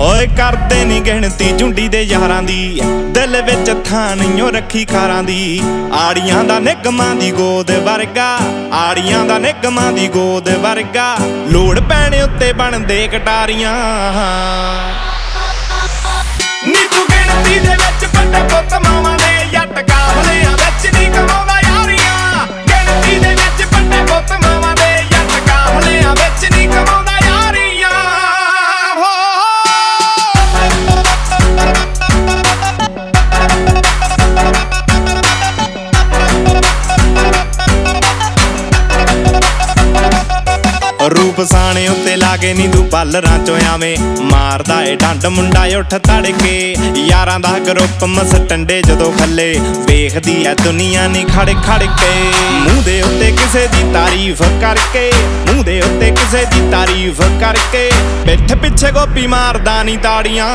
ਓਏ ਕਰਦੇ ਨਹੀਂ ਗਿਣਤੀ ਝੁੰਡੀ ਦੇ ਯਾਰਾਂ ਦੀ। ਦਿਲ ਵਿੱਚ ਥਾਂ ਨਹੀਂਓ ਰੱਖੀ ਖਾਰਾਂ ਦੀ। ਆੜੀਆਂ ਦਾ ਨਿਗਮਾਂ ਦੀ ਗੋਦ ਵਰਗਾ। ਆੜੀਆਂ ਦਾ ਨਿਗਮਾਂ ਦੀ ਗੋਦ ਵਰਗਾ। ਲੋੜ ਪੈਣ ਉੱਤੇ ਬਣਦੇ ਕਟਾਰੀਆਂ। ਰੂਪ ਸਾਣੇ ਉੱਤੇ ਲਾਗੇ ਨੀ ਤੂੰ ਪਾਲਰਾਂ ਚੋਂ ਆਵੇਂ ਮਾਰਦਾ ਏ ਡੰਡ। ਮੁੰਡਾ ਉੱਠ ਤੜਕੇ, ਯਾਰਾਂ ਦਾ ਗਰੁੱਪ ਮਸ ਟੰਡੇ ਜਦੋਂ ਖੱਲੇ ਵੇਖਦੀ ਐ ਦੁਨੀਆ ਨੀ ਖੜ ਖੜ ਕੇ ਮੂੰਹ ਦੇ ਉੱਤੇ ਕਿਸੇ ਦੀ ਤਾਰੀਫ ਕਰਕੇ, ਮੂੰਹ ਦੇ ਉੱਤੇ ਕਿਸੇ ਦੀ ਤਾਰੀਫ ਕਰਕੇ। ਪਿੱਠ ਪਿੱਛੇ ਗੋਪੀ ਮਾਰਦਾ ਨੀ ਤਾੜੀਆਂ।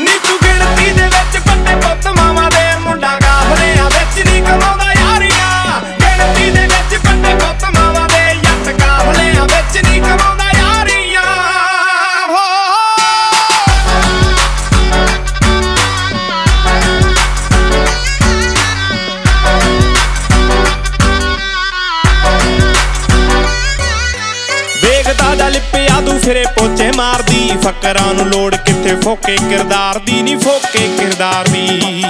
ਨੀ ਤੂੰ ਗਿਣਤੀ ਦੇ ਵਿੱਚ ਵੱਡੇ ਪੁੱਤ ਵੇਖਦਾ ਜਾ ਤੂੰ ਫਿਰੇ ਪੋਚੇ ਮਾਰਦੀ, ਫਕਰਾਂ ਨੂੰ ਲੋੜ ਕਿੱਥੇ ਫੋਕੇ ਕਿਰਦਾਰ ਦੀ ਨਹੀਂ ਫੋਕੇ ਕਿਰਦਾਰ ਦੀ।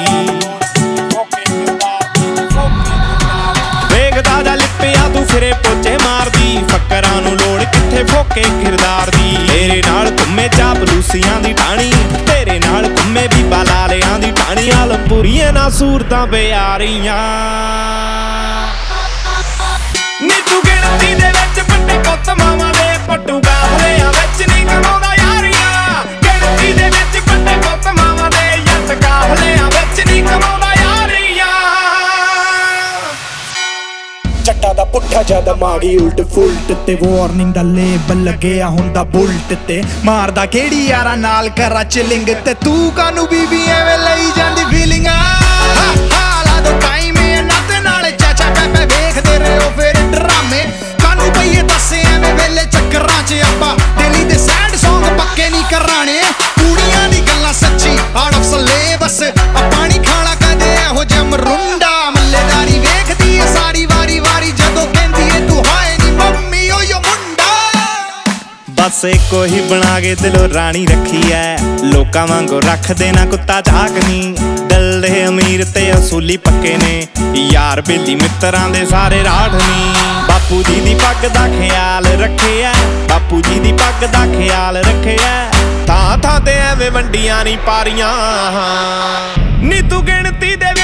ਵੇਖਦਾ ਜਾ ਲਿਪਿਆ ਤੂੰ ਫਿਰੇ ਪੋਚੇ ਮਾਰਦੀ, ਫਕਰਾਂ ਨੂੰ ਲੋੜ ਕਿੱਥੇ ਫੋਕੇ ਕਿਰਦਾਰ ਦੀ। ਤੇਰੇ ਨਾਲ ਘੁੰਮੇ ਚਾਪਲੂਸੀਆਂ ਦੀ ਟਾਣੀ, ਤੇਰੇ ਨਾਲ ਘੁੰਮੇ ਵੀ ਬਾਲਾਲਿਆਂ ਦੀ ਟਾਣੀ ਆਲਮਪੁਰੀਏ ਨਾ ਸੂਰਤਾਂ ਪਿਆਰੀਆਂ। ਨੀ ਤੂੰ ਗਿਣਤੀ ਦੇ ਵਿੱਚ ਵੱਡੇ ਪੁੱਤ ਜੱਟਾ ਦਾ ਉਲਟ ਫੁਲਟ ਤੇ ਵਾਰਨਿੰਗ ਦਾ ਲੇਬਲ ਲੱਗਿਆ ਹੁੰਦਾ ਬੁਲਟ ਤੇ। ਮਾਰਦਾ ਕਿਹੜੀ ਯਾਰਾਂ ਨਾਲ ਕਰਾ ਚਿਲਿੰਗ ਤੇ। ਤੂੰ ਕਾਨੂੰ ਬੀਬੀ ਐਵੇਂ ਲਈ ਜਾਂਦੀ? ਬਸ ਇੱਕੋ ਬਣਾ ਕੇ ਦਿਲੋਂ ਰਾਣੀ ਰੱਖੀ ਐ। ਲੋਕਾਂ ਵਾਂਗੂ ਰੱਖਦੇ ਨਾ ਕੁੱਤਾ ਝਾਕ ਦਿਲ ਦੇ ਅਮੀਰ ਤੇ ਅਸੂਲੀ ਪੱਕੇ ਨੇ। ਯਾਰ ਬੇਲੀ ਮਿੱਤਰਾਂ ਦੇ ਸਾਰੇ ਰਾਠ ਨੀ। ਬਾਪੂ ਜੀ ਦੀ ਪੱਗ ਦਾ ਖਿਆਲ ਰੱਖਿਆ ਬਾਪੂ ਜੀ ਦੀ ਪੱਗ ਦਾ ਖਿਆਲ ਰੱਖਿਆ ਥਾਂ ਥਾਂ ਤੇ ਐਵੇਂ ਵੰਡੀਆਂ ਨਹੀਂ ਪਾਰੀਆਂ। ਨੀ ਤੂੰ ਗਿਣਤੀ ਦੇ